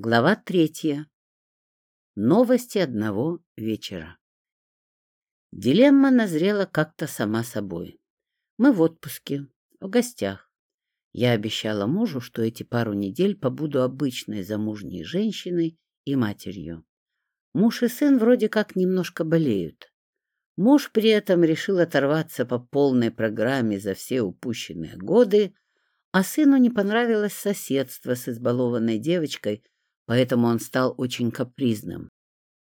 Глава третья. Новости одного вечера. Дилемма назрела как-то сама собой. Мы в отпуске, в гостях. Я обещала мужу, что эти пару недель побуду обычной замужней женщиной и матерью. Муж и сын вроде как немножко болеют. Муж при этом решил оторваться по полной программе за все упущенные годы, а сыну не понравилось соседство с избалованной девочкой, поэтому он стал очень капризным.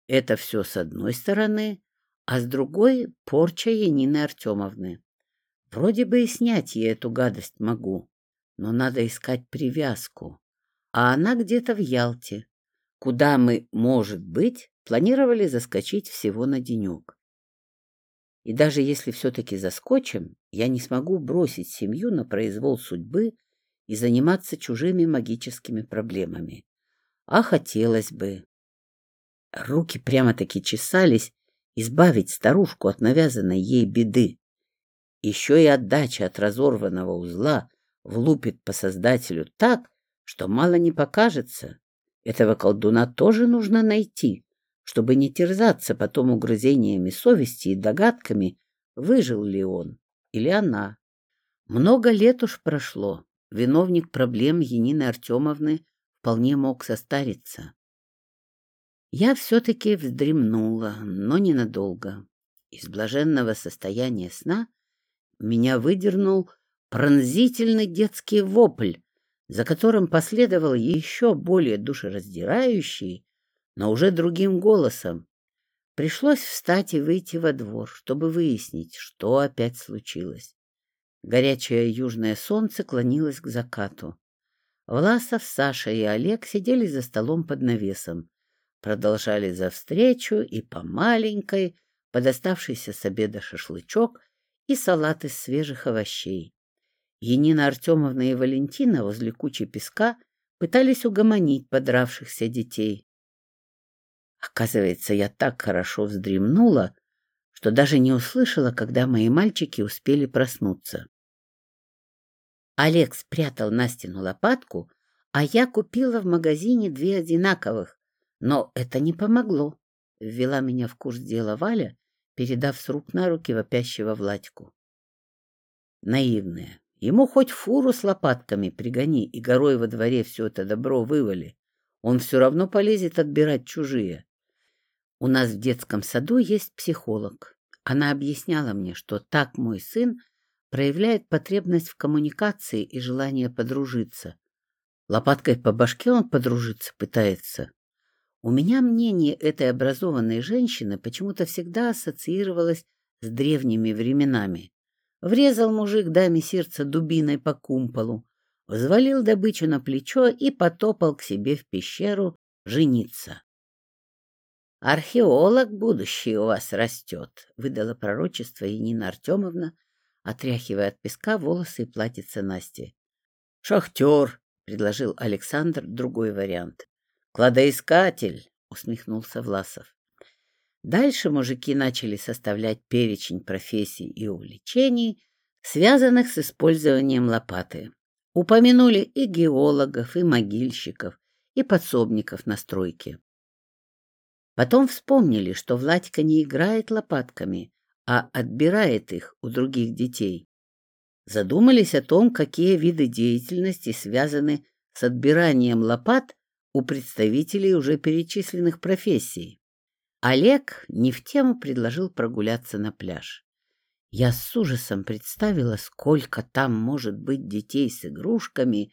Это все с одной стороны, а с другой — порча Янины Артемовны. Вроде бы и снять ей эту гадость могу, но надо искать привязку. А она где-то в Ялте, куда мы, может быть, планировали заскочить всего на денек. И даже если все-таки заскочим, я не смогу бросить семью на произвол судьбы и заниматься чужими магическими проблемами. А хотелось бы. Руки прямо-таки чесались избавить старушку от навязанной ей беды. Еще и отдача от разорванного узла влупит по создателю так, что мало не покажется. Этого колдуна тоже нужно найти, чтобы не терзаться потом угрызениями совести и догадками, выжил ли он или она. Много лет уж прошло. Виновник проблем Янины Артемовны вполне мог состариться. Я все-таки вздремнула, но ненадолго. Из блаженного состояния сна меня выдернул пронзительный детский вопль, за которым последовал еще более душераздирающий, но уже другим голосом. Пришлось встать и выйти во двор, чтобы выяснить, что опять случилось. Горячее южное солнце клонилось к закату. Власов, Саша и Олег сидели за столом под навесом, продолжали за встречу и по маленькой, подоставшийся с обеда шашлычок и салат из свежих овощей. Енина Артемовна и Валентина возле кучи песка пытались угомонить подравшихся детей. Оказывается, я так хорошо вздремнула, что даже не услышала, когда мои мальчики успели проснуться. Олег спрятал на стену лопатку, а я купила в магазине две одинаковых. Но это не помогло. Ввела меня в курс дела Валя, передав с рук на руки вопящего Владьку. Наивная. Ему хоть фуру с лопатками пригони и горой во дворе все это добро вывали. Он все равно полезет отбирать чужие. У нас в детском саду есть психолог. Она объясняла мне, что так мой сын проявляет потребность в коммуникации и желание подружиться. Лопаткой по башке он подружиться пытается. У меня мнение этой образованной женщины почему-то всегда ассоциировалось с древними временами. Врезал мужик даме сердце дубиной по кумполу, взвалил добычу на плечо и потопал к себе в пещеру жениться. «Археолог будущий у вас растет», — выдала пророчество Енина Артемовна, отряхивая от песка волосы и платьице Насти. «Шахтер», — предложил Александр другой вариант. «Кладоискатель», — усмехнулся Власов. Дальше мужики начали составлять перечень профессий и увлечений, связанных с использованием лопаты. Упомянули и геологов, и могильщиков, и подсобников на стройке. Потом вспомнили, что Владька не играет лопатками, а отбирает их у других детей. Задумались о том, какие виды деятельности связаны с отбиранием лопат у представителей уже перечисленных профессий. Олег не в тему предложил прогуляться на пляж. Я с ужасом представила, сколько там может быть детей с игрушками,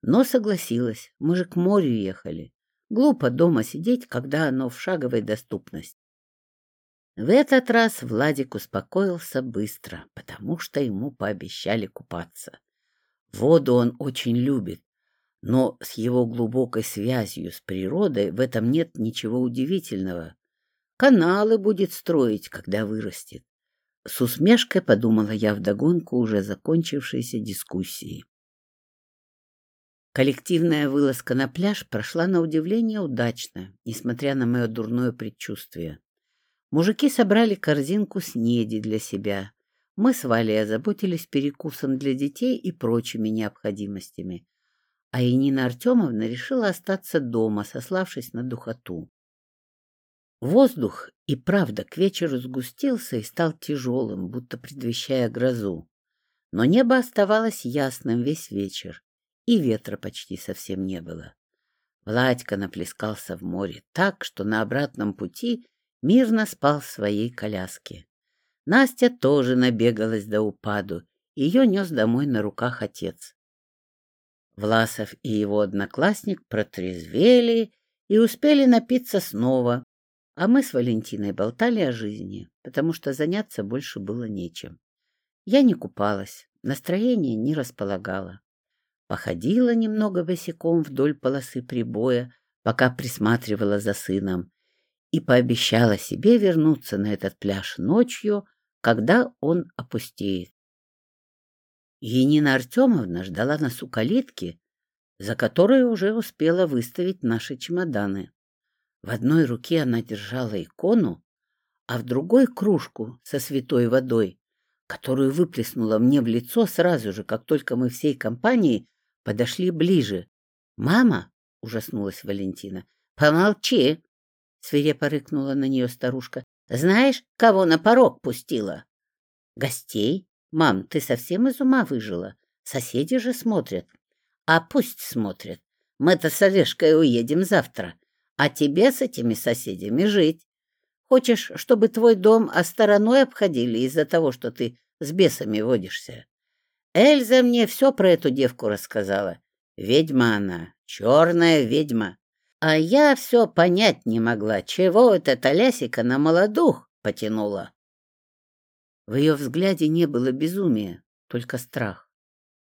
но согласилась, мы же к морю ехали. Глупо дома сидеть, когда оно в шаговой доступности. В этот раз Владик успокоился быстро, потому что ему пообещали купаться. Воду он очень любит, но с его глубокой связью с природой в этом нет ничего удивительного. Каналы будет строить, когда вырастет. С усмешкой подумала я вдогонку уже закончившейся дискуссии. Коллективная вылазка на пляж прошла на удивление удачно, несмотря на мое дурное предчувствие. Мужики собрали корзинку снеди для себя. Мы с Валей озаботились перекусом для детей и прочими необходимостями. а Енина Артемовна решила остаться дома, сославшись на духоту. Воздух и правда к вечеру сгустился и стал тяжелым, будто предвещая грозу. Но небо оставалось ясным весь вечер, и ветра почти совсем не было. Владька наплескался в море так, что на обратном пути мирно спал в своей коляске. Настя тоже набегалась до упаду, ее нес домой на руках отец. Власов и его одноклассник протрезвели и успели напиться снова, а мы с Валентиной болтали о жизни, потому что заняться больше было нечем. Я не купалась, настроение не располагало походила немного босиком вдоль полосы прибоя, пока присматривала за сыном, и пообещала себе вернуться на этот пляж ночью, когда он опустеет. Енина Артемовна ждала нас у калитки, за которой уже успела выставить наши чемоданы. В одной руке она держала икону, а в другой — кружку со святой водой, которую выплеснула мне в лицо сразу же, как только мы всей компанией подошли ближе. «Мама!» — ужаснулась Валентина. «Помолчи!» — свирепо рыкнула на нее старушка. «Знаешь, кого на порог пустила?» «Гостей? Мам, ты совсем из ума выжила? Соседи же смотрят». «А пусть смотрят. Мы-то с Олежкой уедем завтра, а тебе с этими соседями жить. Хочешь, чтобы твой дом а стороной обходили из-за того, что ты с бесами водишься?» Эльза мне все про эту девку рассказала. Ведьма она, черная ведьма. А я все понять не могла, чего эта Толясика на молодух потянула. В ее взгляде не было безумия, только страх.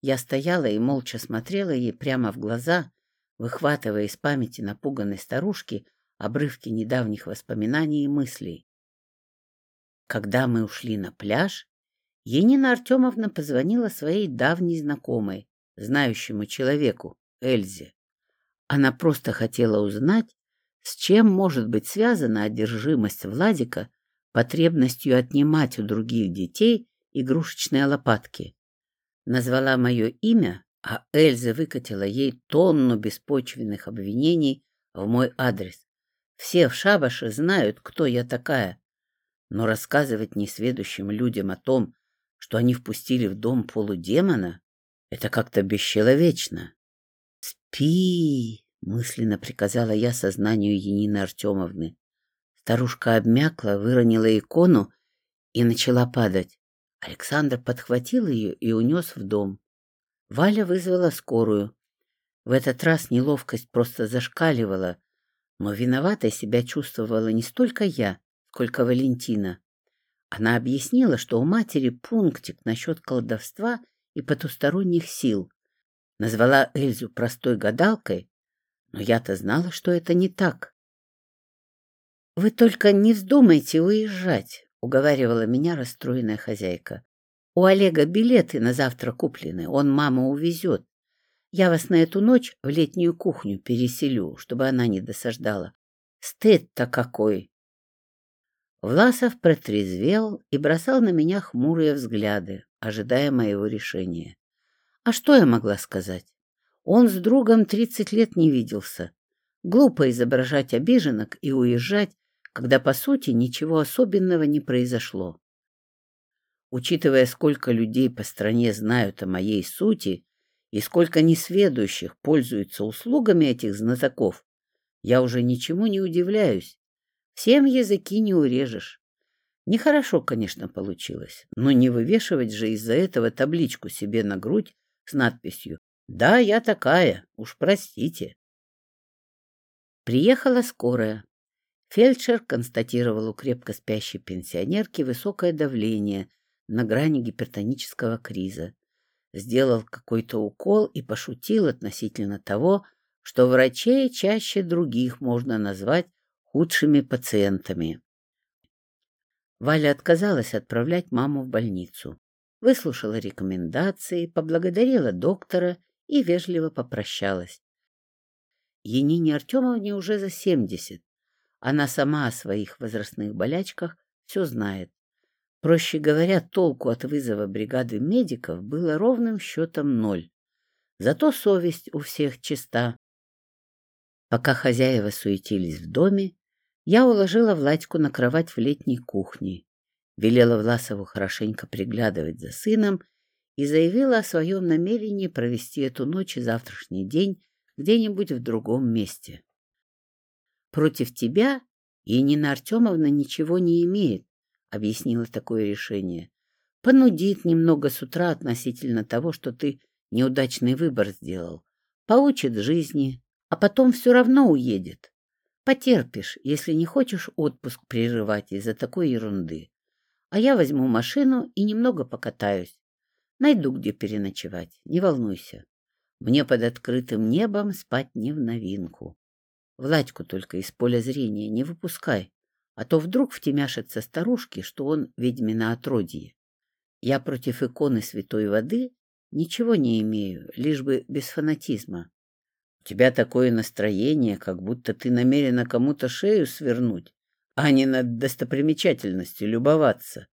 Я стояла и молча смотрела ей прямо в глаза, выхватывая из памяти напуганной старушки обрывки недавних воспоминаний и мыслей. Когда мы ушли на пляж, Енина Артемовна позвонила своей давней знакомой, знающему человеку, Эльзе. Она просто хотела узнать, с чем может быть связана одержимость Владика потребностью отнимать у других детей игрушечные лопатки. Назвала мое имя, а Эльза выкатила ей тонну беспочвенных обвинений в мой адрес. Все в шабаше знают, кто я такая, но рассказывать несведущим людям о том, что они впустили в дом полудемона, это как-то бесчеловечно. «Спи!» — мысленно приказала я сознанию Янины Артемовны. Старушка обмякла, выронила икону и начала падать. Александр подхватил ее и унес в дом. Валя вызвала скорую. В этот раз неловкость просто зашкаливала, но виноватой себя чувствовала не столько я, сколько Валентина. Она объяснила, что у матери пунктик насчет колдовства и потусторонних сил. Назвала Эльзу простой гадалкой, но я-то знала, что это не так. — Вы только не вздумайте уезжать, — уговаривала меня расстроенная хозяйка. — У Олега билеты на завтра куплены, он маму увезет. Я вас на эту ночь в летнюю кухню переселю, чтобы она не досаждала. Стыд-то какой! Власов протрезвел и бросал на меня хмурые взгляды, ожидая моего решения. А что я могла сказать? Он с другом тридцать лет не виделся. Глупо изображать обиженок и уезжать, когда, по сути, ничего особенного не произошло. Учитывая, сколько людей по стране знают о моей сути и сколько несведущих пользуются услугами этих знатоков, я уже ничему не удивляюсь Всем языки не урежешь. Нехорошо, конечно, получилось, но не вывешивать же из-за этого табличку себе на грудь с надписью «Да, я такая, уж простите». Приехала скорая. Фельдшер констатировал у крепко спящей пенсионерки высокое давление на грани гипертонического криза. Сделал какой-то укол и пошутил относительно того, что врачей чаще других можно назвать худшими пациентами. Валя отказалась отправлять маму в больницу, выслушала рекомендации, поблагодарила доктора и вежливо попрощалась. Енине Артемовне уже за семьдесят. Она сама о своих возрастных болячках все знает. Проще говоря, толку от вызова бригады медиков было ровным счетом ноль. Зато совесть у всех чиста. Пока хозяева суетились в доме, я уложила Владьку на кровать в летней кухне, велела Власову хорошенько приглядывать за сыном и заявила о своем намерении провести эту ночь и завтрашний день где-нибудь в другом месте. Против тебя и Нина Артемовна ничего не имеет, объяснила такое решение. Понудит немного с утра относительно того, что ты неудачный выбор сделал. Поучит жизни, а потом все равно уедет. Потерпишь, если не хочешь отпуск прерывать из-за такой ерунды. А я возьму машину и немного покатаюсь. Найду, где переночевать, не волнуйся. Мне под открытым небом спать не в новинку. Владьку только из поля зрения не выпускай, а то вдруг втемяшатся старушки, что он ведьмина отродье. Я против иконы святой воды ничего не имею, лишь бы без фанатизма. У тебя такое настроение, как будто ты намерена кому-то шею свернуть, а не над достопримечательностью любоваться.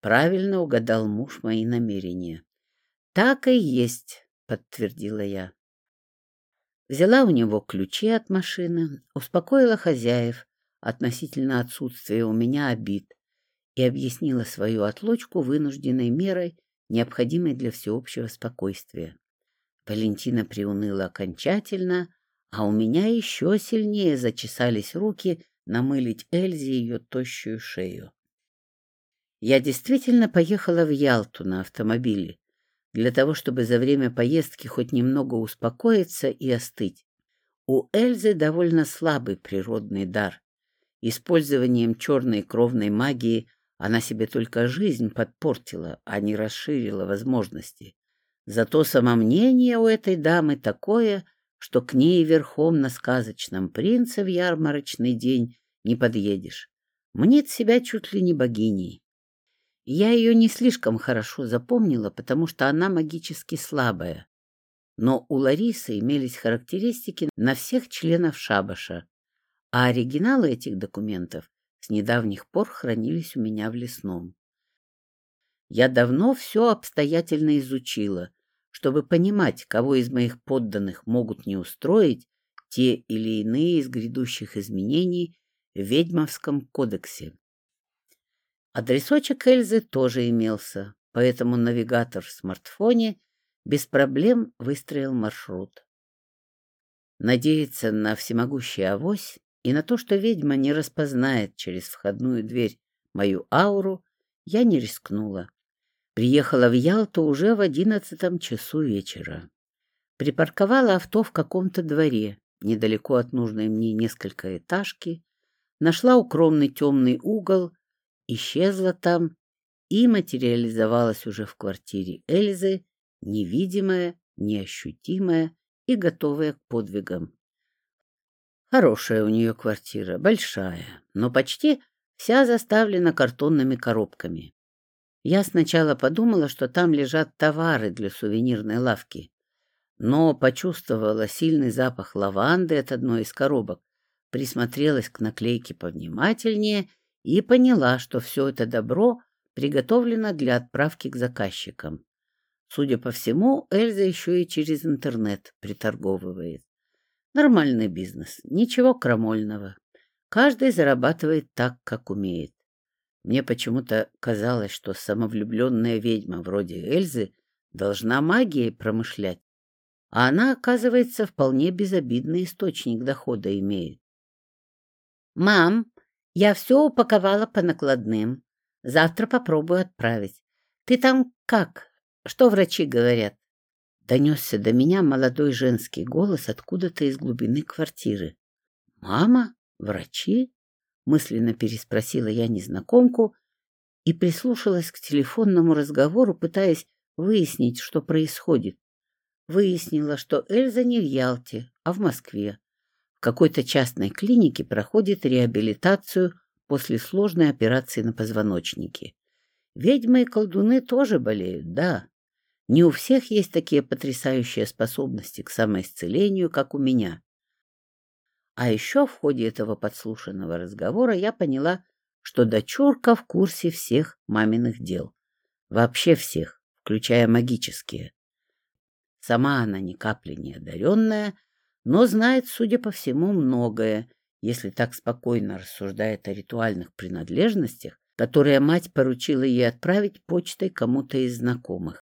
Правильно угадал муж мои намерения. Так и есть, подтвердила я. Взяла у него ключи от машины, успокоила хозяев относительно отсутствия у меня обид и объяснила свою отлучку вынужденной мерой, необходимой для всеобщего спокойствия. Валентина приуныла окончательно, а у меня еще сильнее зачесались руки намылить Эльзе ее тощую шею. Я действительно поехала в Ялту на автомобиле, для того, чтобы за время поездки хоть немного успокоиться и остыть. У Эльзы довольно слабый природный дар. Использованием черной кровной магии она себе только жизнь подпортила, а не расширила возможности. Зато самомнение у этой дамы такое, что к ней верхом на сказочном принце в ярмарочный день не подъедешь. Мнит себя чуть ли не богиней. Я ее не слишком хорошо запомнила, потому что она магически слабая. Но у Ларисы имелись характеристики на всех членов шабаша, а оригиналы этих документов с недавних пор хранились у меня в лесном. Я давно все обстоятельно изучила, чтобы понимать, кого из моих подданных могут не устроить те или иные из грядущих изменений в Ведьмовском кодексе. Адресочек Эльзы тоже имелся, поэтому навигатор в смартфоне без проблем выстроил маршрут. Надеяться на всемогущий авось и на то, что ведьма не распознает через входную дверь мою ауру, я не рискнула. Приехала в Ялту уже в одиннадцатом часу вечера. Припарковала авто в каком-то дворе, недалеко от нужной мне несколько этажки, нашла укромный темный угол исчезла там и материализовалась уже в квартире Эльзы, невидимая, неощутимая и готовая к подвигам. Хорошая у нее квартира, большая, но почти вся заставлена картонными коробками. Я сначала подумала, что там лежат товары для сувенирной лавки, но почувствовала сильный запах лаванды от одной из коробок, присмотрелась к наклейке повнимательнее — и поняла, что все это добро приготовлено для отправки к заказчикам. Судя по всему, Эльза еще и через интернет приторговывает. Нормальный бизнес, ничего крамольного. Каждый зарабатывает так, как умеет. Мне почему-то казалось, что самовлюбленная ведьма вроде Эльзы должна магией промышлять, а она, оказывается, вполне безобидный источник дохода имеет. «Мам, я все упаковала по накладным. Завтра попробую отправить. Ты там как? Что врачи говорят? Донесся до меня молодой женский голос откуда-то из глубины квартиры. «Мама? Врачи?» — мысленно переспросила я незнакомку и прислушалась к телефонному разговору, пытаясь выяснить, что происходит. Выяснила, что Эльза не в Ялте, а в Москве какой-то частной клинике проходит реабилитацию после сложной операции на позвоночнике. Ведьмы и колдуны тоже болеют, да. Не у всех есть такие потрясающие способности к самоисцелению, как у меня. А еще в ходе этого подслушанного разговора я поняла, что дочурка в курсе всех маминых дел. Вообще всех, включая магические. Сама она ни капли не одаренная, но знает, судя по всему, многое, если так спокойно рассуждает о ритуальных принадлежностях, которые мать поручила ей отправить почтой кому-то из знакомых.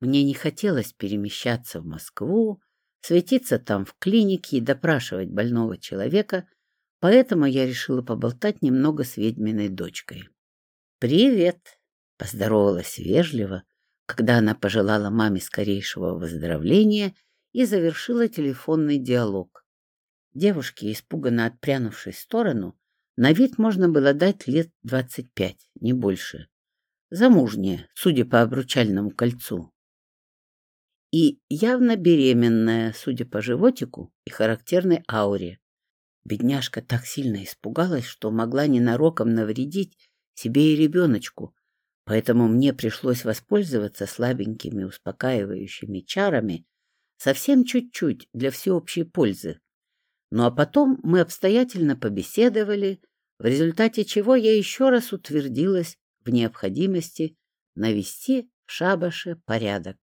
Мне не хотелось перемещаться в Москву, светиться там в клинике и допрашивать больного человека, поэтому я решила поболтать немного с ведьминой дочкой. «Привет!» — поздоровалась вежливо, когда она пожелала маме скорейшего выздоровления и завершила телефонный диалог. Девушке, испуганно отпрянувшей в сторону, на вид можно было дать лет двадцать пять, не больше. Замужняя, судя по обручальному кольцу и явно беременная, судя по животику и характерной ауре. Бедняжка так сильно испугалась, что могла ненароком навредить себе и ребеночку, поэтому мне пришлось воспользоваться слабенькими успокаивающими чарами совсем чуть-чуть для всеобщей пользы. Ну а потом мы обстоятельно побеседовали, в результате чего я еще раз утвердилась в необходимости навести в шабаше порядок.